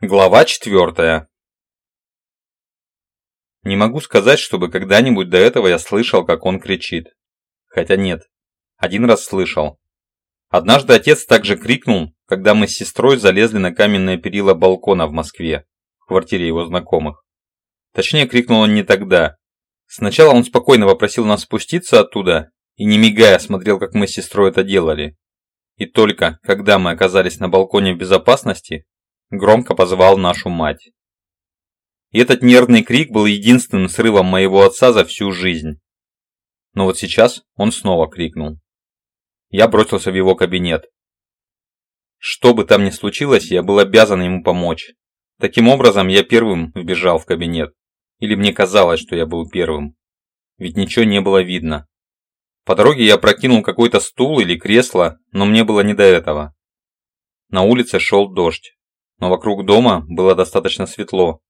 Глава четвертая. Не могу сказать, чтобы когда-нибудь до этого я слышал, как он кричит. Хотя нет, один раз слышал. Однажды отец также крикнул, когда мы с сестрой залезли на каменное перила балкона в Москве, в квартире его знакомых. Точнее, крикнул он не тогда. Сначала он спокойно попросил нас спуститься оттуда и не мигая смотрел, как мы с сестрой это делали. И только, когда мы оказались на балконе в безопасности, громко позвал нашу мать. И этот нервный крик был единственным срывом моего отца за всю жизнь. Но вот сейчас он снова крикнул. Я бросился в его кабинет. Что бы там ни случилось, я был обязан ему помочь. Таким образом, я первым вбежал в кабинет. Или мне казалось, что я был первым. Ведь ничего не было видно. По дороге я прокинул какой-то стул или кресло, но мне было не до этого. На улице шел дождь но вокруг дома было достаточно светло.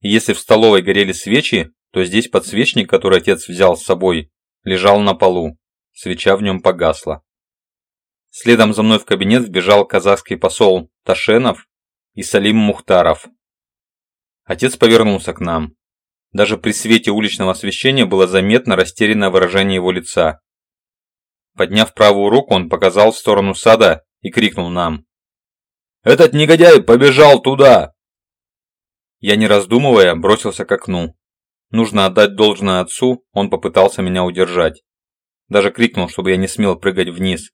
Если в столовой горели свечи, то здесь подсвечник, который отец взял с собой, лежал на полу. Свеча в нем погасла. Следом за мной в кабинет вбежал казахский посол Ташенов и Салим Мухтаров. Отец повернулся к нам. Даже при свете уличного освещения было заметно растерянное выражение его лица. Подняв правую руку, он показал в сторону сада и крикнул нам. Этот негодяй побежал туда!» Я, не раздумывая, бросился к окну. Нужно отдать должное отцу, он попытался меня удержать. Даже крикнул, чтобы я не смел прыгать вниз.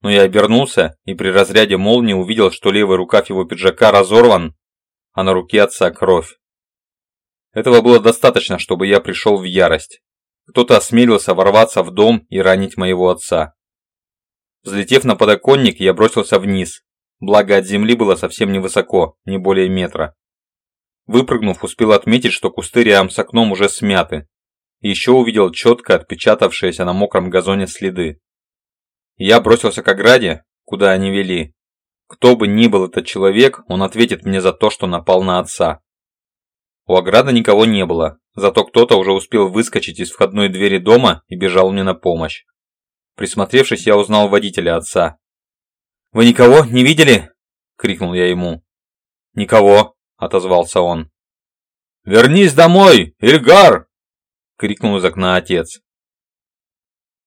Но я обернулся и при разряде молнии увидел, что левый рукав его пиджака разорван, а на руке отца кровь. Этого было достаточно, чтобы я пришел в ярость. Кто-то осмелился ворваться в дом и ранить моего отца. Взлетев на подоконник, я бросился вниз, благо от земли было совсем невысоко, не более метра. Выпрыгнув, успел отметить, что кусты рядом с окном уже смяты. Еще увидел четко отпечатавшиеся на мокром газоне следы. Я бросился к ограде, куда они вели. Кто бы ни был этот человек, он ответит мне за то, что напал на отца. У ограды никого не было, зато кто-то уже успел выскочить из входной двери дома и бежал мне на помощь. Присмотревшись, я узнал водителя отца, «Вы никого не видели?» – крикнул я ему. «Никого», – отозвался он. «Вернись домой, Ильгар!» – крикнул из окна отец.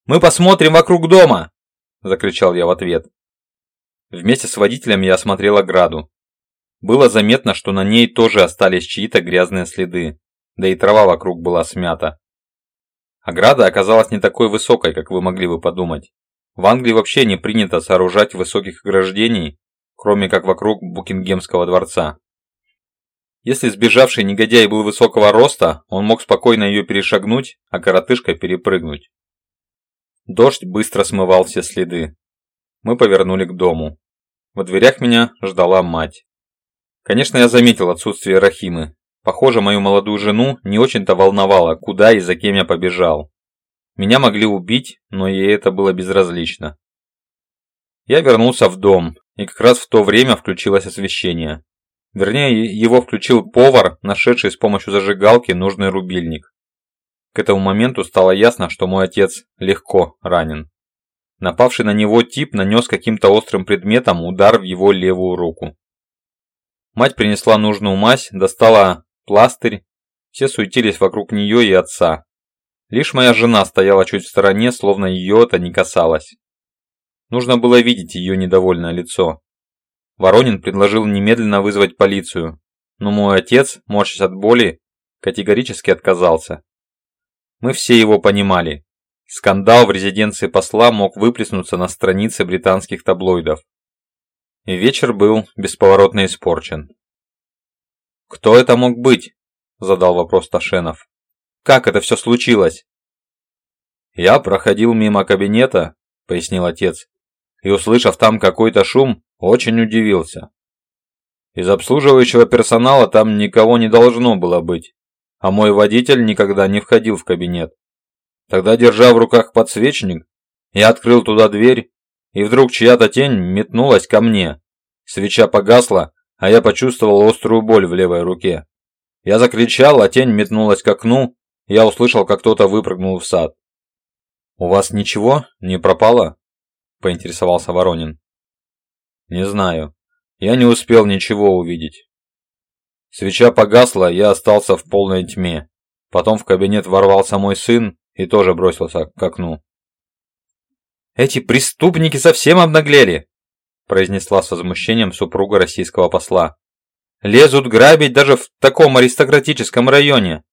«Мы посмотрим вокруг дома!» – закричал я в ответ. Вместе с водителем я осмотрел ограду. Было заметно, что на ней тоже остались чьи-то грязные следы, да и трава вокруг была смята. Ограда оказалась не такой высокой, как вы могли бы подумать. В Англии вообще не принято сооружать высоких ограждений, кроме как вокруг Букингемского дворца. Если сбежавший негодяй был высокого роста, он мог спокойно ее перешагнуть, а коротышка перепрыгнуть. Дождь быстро смывал все следы. Мы повернули к дому. Во дверях меня ждала мать. Конечно, я заметил отсутствие Рахимы. Похоже, мою молодую жену не очень-то волновало, куда и за кем я побежал. Меня могли убить, но ей это было безразлично. Я вернулся в дом, и как раз в то время включилось освещение. Вернее, его включил повар, нашедший с помощью зажигалки нужный рубильник. К этому моменту стало ясно, что мой отец легко ранен. Напавший на него тип нанес каким-то острым предметом удар в его левую руку. Мать принесла нужную мазь, достала пластырь, все суетились вокруг нее и отца, Лишь моя жена стояла чуть в стороне, словно ее это не касалось. Нужно было видеть ее недовольное лицо. Воронин предложил немедленно вызвать полицию, но мой отец, морщась от боли, категорически отказался. Мы все его понимали. Скандал в резиденции посла мог выплеснуться на странице британских таблоидов. И вечер был бесповоротно испорчен. «Кто это мог быть?» – задал вопрос Ташенов. Как это все случилось?» «Я проходил мимо кабинета», – пояснил отец, и, услышав там какой-то шум, очень удивился. Из обслуживающего персонала там никого не должно было быть, а мой водитель никогда не входил в кабинет. Тогда, держа в руках подсвечник, я открыл туда дверь, и вдруг чья-то тень метнулась ко мне. Свеча погасла, а я почувствовал острую боль в левой руке. Я закричал, а тень метнулась к окну, я услышал, как кто-то выпрыгнул в сад. «У вас ничего не пропало?» – поинтересовался Воронин. «Не знаю. я не успел ничего увидеть. Свеча погасла, я остался в полной тьме. Потом в кабинет ворвался мой сын и тоже бросился к окну. «Эти преступники совсем обнаглели!» произнесла с возмущением супруга российского посла. «Лезут грабить даже в таком аристократическом районе!»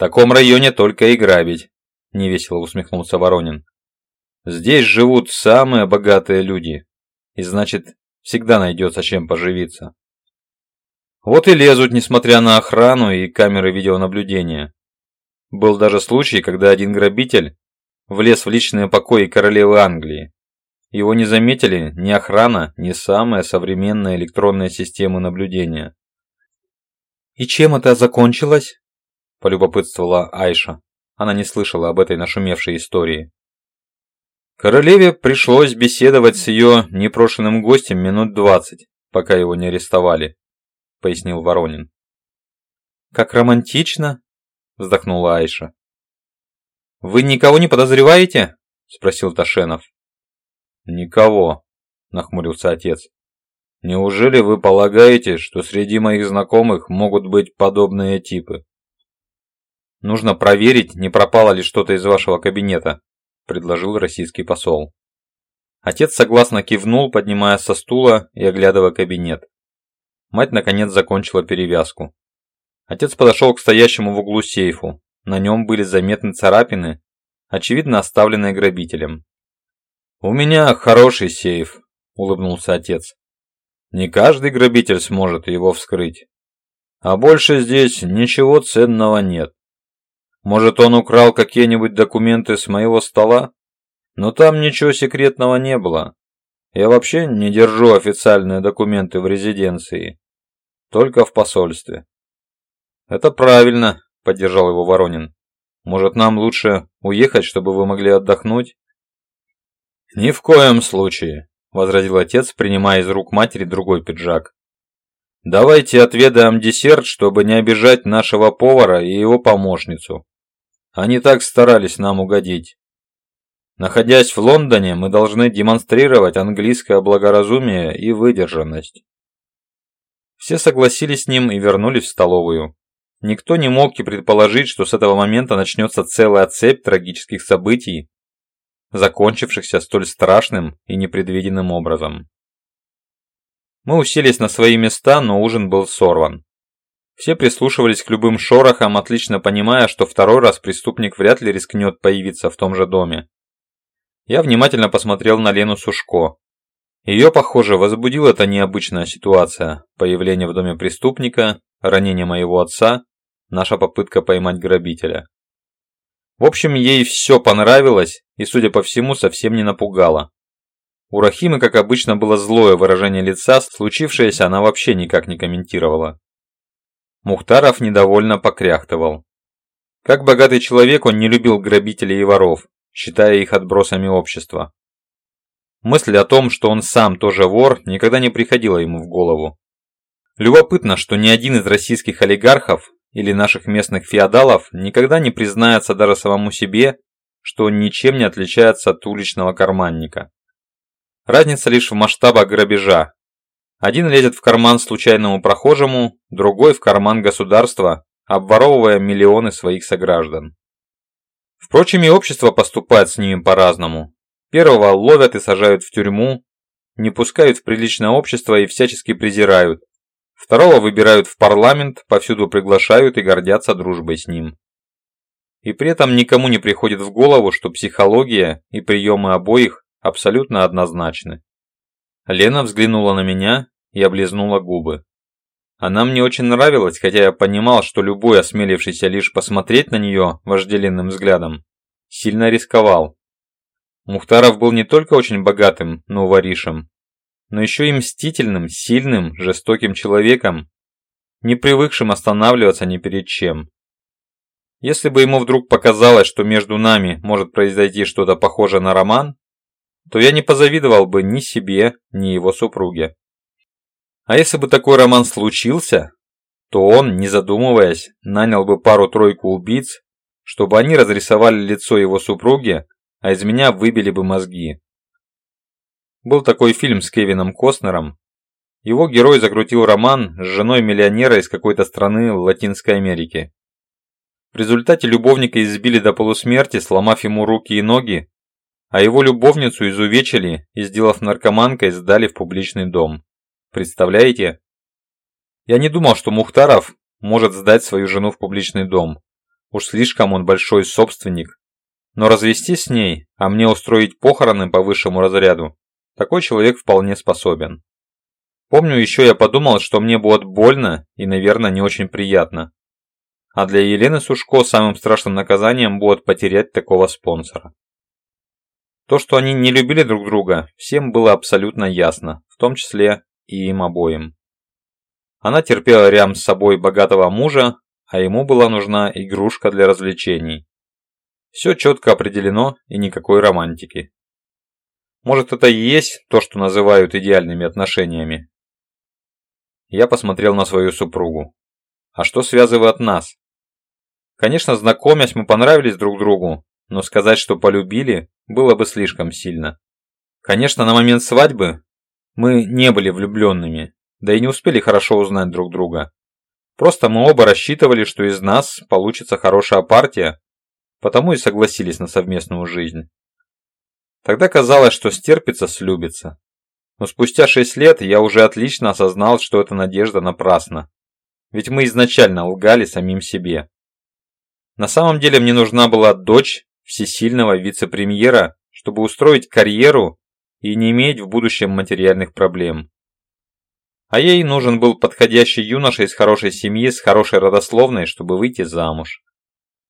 «В таком районе только и грабить», – невесело усмехнулся Воронин. «Здесь живут самые богатые люди, и значит, всегда найдется чем поживиться». Вот и лезут, несмотря на охрану и камеры видеонаблюдения. Был даже случай, когда один грабитель влез в личные покои королевы Англии. Его не заметили ни охрана, ни самая современная электронная система наблюдения. «И чем это закончилось?» – полюбопытствовала Айша. Она не слышала об этой нашумевшей истории. Королеве пришлось беседовать с ее непрошенным гостем минут двадцать, пока его не арестовали. – пояснил Воронин. «Как романтично!» – вздохнула Айша. «Вы никого не подозреваете?» – спросил Ташенов. «Никого», – нахмурился отец. «Неужели вы полагаете, что среди моих знакомых могут быть подобные типы?» «Нужно проверить, не пропало ли что-то из вашего кабинета», – предложил российский посол. Отец согласно кивнул, поднимая со стула и оглядывая кабинет. Мать наконец закончила перевязку. Отец подошел к стоящему в углу сейфу. На нем были заметны царапины, очевидно оставленные грабителем. «У меня хороший сейф», – улыбнулся отец. «Не каждый грабитель сможет его вскрыть. А больше здесь ничего ценного нет. Может, он украл какие-нибудь документы с моего стола? Но там ничего секретного не было. Я вообще не держу официальные документы в резиденции. Только в посольстве. Это правильно, поддержал его Воронин. Может, нам лучше уехать, чтобы вы могли отдохнуть? Ни в коем случае, возразил отец, принимая из рук матери другой пиджак. Давайте отведаем десерт, чтобы не обижать нашего повара и его помощницу. Они так старались нам угодить. Находясь в Лондоне, мы должны демонстрировать английское благоразумие и выдержанность. Все согласились с ним и вернулись в столовую. Никто не мог и предположить, что с этого момента начнется целая цепь трагических событий, закончившихся столь страшным и непредвиденным образом. Мы уселись на свои места, но ужин был сорван. Все прислушивались к любым шорохам, отлично понимая, что второй раз преступник вряд ли рискнет появиться в том же доме. Я внимательно посмотрел на Лену Сушко, ее, похоже, возбудила эта необычная ситуация. Появление в доме преступника, ранение моего отца, наша попытка поймать грабителя. В общем, ей все понравилось и, судя по всему, совсем не напугало. У Рахимы, как обычно, было злое выражение лица, случившееся она вообще никак не комментировала. Мухтаров недовольно покряхтывал. Как богатый человек, он не любил грабителей и воров, считая их отбросами общества. Мысль о том, что он сам тоже вор, никогда не приходила ему в голову. Любопытно, что ни один из российских олигархов или наших местных феодалов никогда не признается даже самому себе, что он ничем не отличается от уличного карманника. Разница лишь в масштабах грабежа. Один лезет в карман случайному прохожему, другой в карман государства, обворовывая миллионы своих сограждан. Впрочем, и общество поступает с ними по-разному. Первого ловят и сажают в тюрьму, не пускают в приличное общество и всячески презирают. Второго выбирают в парламент, повсюду приглашают и гордятся дружбой с ним. И при этом никому не приходит в голову, что психология и приемы обоих абсолютно однозначны. Лена взглянула на меня и облизнула губы. Она мне очень нравилась, хотя я понимал, что любой осмелившийся лишь посмотреть на нее вожделенным взглядом сильно рисковал. Мухтаров был не только очень богатым, но воришем, но еще и мстительным, сильным, жестоким человеком, не привыкшим останавливаться ни перед чем. Если бы ему вдруг показалось, что между нами может произойти что-то похожее на роман, то я не позавидовал бы ни себе, ни его супруге. А если бы такой роман случился, то он, не задумываясь, нанял бы пару-тройку убийц, чтобы они разрисовали лицо его супруги а из меня выбили бы мозги. Был такой фильм с Кевином Костнером, его герой закрутил роман с женой миллионера из какой-то страны в Латинской Америке. В результате любовника избили до полусмерти, сломав ему руки и ноги, а его любовницу изувечили и, сделав наркоманкой, сдали в публичный дом. Представляете? Я не думал, что Мухтаров может сдать свою жену в публичный дом. Уж слишком он большой собственник. Но развестись с ней, а мне устроить похороны по высшему разряду, такой человек вполне способен. Помню, еще я подумал, что мне будет больно и, наверное, не очень приятно. А для Елены Сушко самым страшным наказанием будет потерять такого спонсора. То, что они не любили друг друга, всем было абсолютно ясно, в том числе и им обоим. Она терпела рядом с собой богатого мужа, а ему была нужна игрушка для развлечений. Все четко определено и никакой романтики. Может это и есть то, что называют идеальными отношениями? Я посмотрел на свою супругу. А что связывает нас? Конечно, знакомясь, мы понравились друг другу, но сказать, что полюбили, было бы слишком сильно. Конечно, на момент свадьбы мы не были влюбленными, да и не успели хорошо узнать друг друга. Просто мы оба рассчитывали, что из нас получится хорошая партия, потому и согласились на совместную жизнь. Тогда казалось, что стерпится, слюбится. Но спустя шесть лет я уже отлично осознал, что эта надежда напрасна. Ведь мы изначально лгали самим себе. На самом деле мне нужна была дочь всесильного вице-премьера, чтобы устроить карьеру и не иметь в будущем материальных проблем. А ей нужен был подходящий юноша из хорошей семьи с хорошей родословной, чтобы выйти замуж.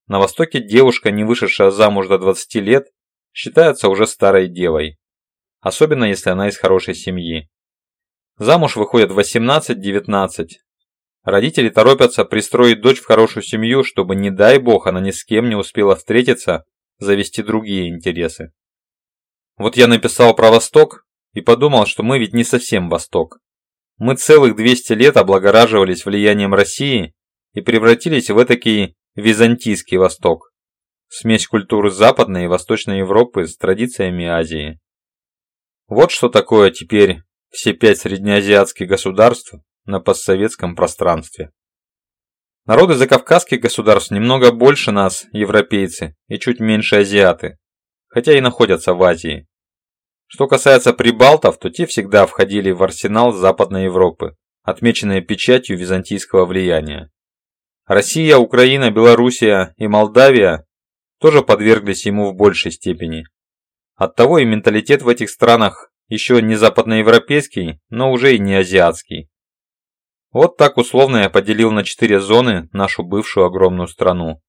На Востоке девушка, не вышедшая замуж до 20 лет, считается уже старой девой. Особенно если она из хорошей семьи. Замуж выходят в 18-19. Родители торопятся пристроить дочь в хорошую семью, чтобы, не дай бог, она ни с кем не успела встретиться завести другие интересы. Вот я написал про Восток и подумал, что мы ведь не совсем Восток. Мы целых 200 лет облагораживались влиянием России и превратились в этакий византийский Восток. Смесь культуры Западной и Восточной Европы с традициями Азии. Вот что такое теперь все пять среднеазиатских государств на постсоветском пространстве. Народы закавказских государств немного больше нас, европейцы, и чуть меньше азиаты, хотя и находятся в Азии. Что касается прибалтов, то те всегда входили в арсенал Западной Европы, отмеченные печатью византийского влияния. Россия, Украина, Белоруссия и Молдавия тоже подверглись ему в большей степени. Оттого и менталитет в этих странах еще не западноевропейский, но уже и не азиатский. Вот так условно я поделил на четыре зоны нашу бывшую огромную страну.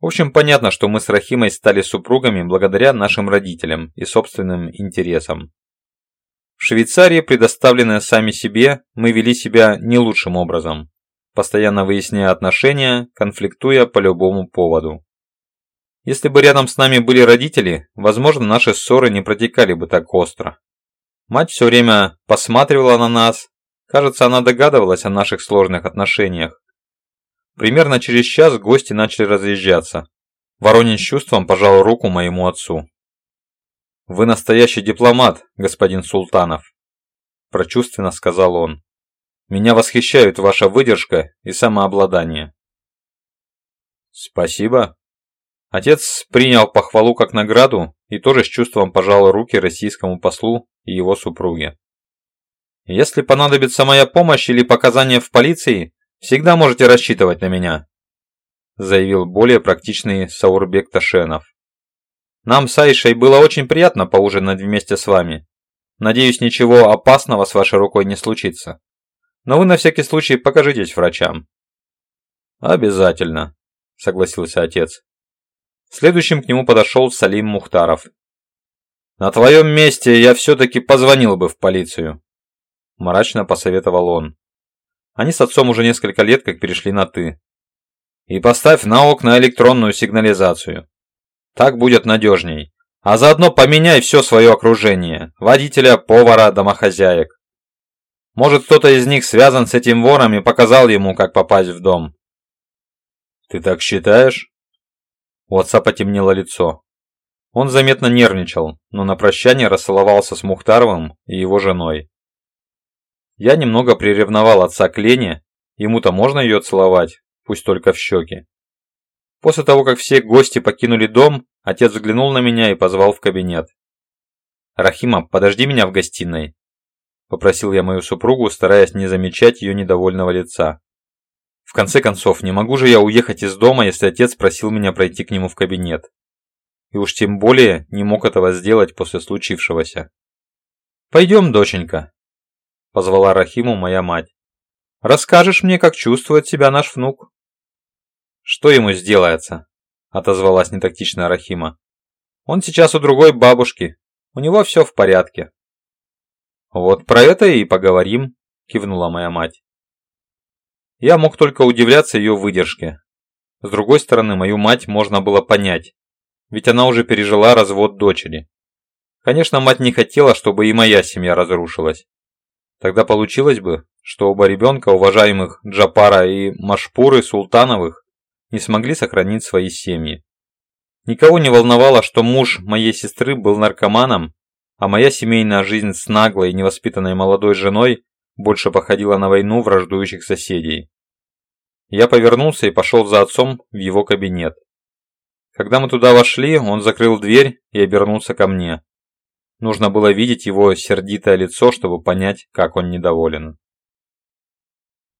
В общем, понятно, что мы с Рахимой стали супругами благодаря нашим родителям и собственным интересам. В Швейцарии, предоставленные сами себе, мы вели себя не лучшим образом, постоянно выясняя отношения, конфликтуя по любому поводу. Если бы рядом с нами были родители, возможно, наши ссоры не протекали бы так остро. Мать все время посматривала на нас, Кажется, она догадывалась о наших сложных отношениях. Примерно через час гости начали разъезжаться. Воронин с чувством пожал руку моему отцу. «Вы настоящий дипломат, господин Султанов», – прочувственно сказал он. «Меня восхищают ваша выдержка и самообладание». «Спасибо». Отец принял похвалу как награду и тоже с чувством пожал руки российскому послу и его супруге. Если понадобится моя помощь или показания в полиции, всегда можете рассчитывать на меня», заявил более практичный Саурбек Ташенов. «Нам с Айшей было очень приятно поужинать вместе с вами. Надеюсь, ничего опасного с вашей рукой не случится. Но вы на всякий случай покажитесь врачам». «Обязательно», – согласился отец. Следующим к нему подошел Салим Мухтаров. «На твоем месте я все-таки позвонил бы в полицию», мрачно посоветовал он. Они с отцом уже несколько лет как перешли на «ты». «И поставь на окна электронную сигнализацию. Так будет надежней. А заодно поменяй все свое окружение. Водителя, повара, домохозяек. Может, кто-то из них связан с этим вором и показал ему, как попасть в дом». «Ты так считаешь?» У отца потемнело лицо. Он заметно нервничал, но на прощание расцеловался с Мухтаровым и его женой. Я немного приревновал отца к Лене, ему-то можно ее целовать, пусть только в щеки. После того, как все гости покинули дом, отец взглянул на меня и позвал в кабинет. «Рахима, подожди меня в гостиной», – попросил я мою супругу, стараясь не замечать ее недовольного лица. В конце концов, не могу же я уехать из дома, если отец просил меня пройти к нему в кабинет. И уж тем более не мог этого сделать после случившегося. «Пойдем, доченька», – позвала Рахиму моя мать. «Расскажешь мне, как чувствует себя наш внук?» «Что ему сделается?» – отозвалась нетактичная Рахима. «Он сейчас у другой бабушки. У него все в порядке». «Вот про это и поговорим», – кивнула моя мать. Я мог только удивляться ее выдержке. С другой стороны, мою мать можно было понять, ведь она уже пережила развод дочери. Конечно, мать не хотела, чтобы и моя семья разрушилась. Тогда получилось бы, что оба ребенка, уважаемых Джапара и Машпуры Султановых, не смогли сохранить свои семьи. Никого не волновало, что муж моей сестры был наркоманом, а моя семейная жизнь с наглой и невоспитанной молодой женой больше походила на войну враждующих соседей. Я повернулся и пошел за отцом в его кабинет. Когда мы туда вошли, он закрыл дверь и обернулся ко мне. Нужно было видеть его сердитое лицо, чтобы понять, как он недоволен.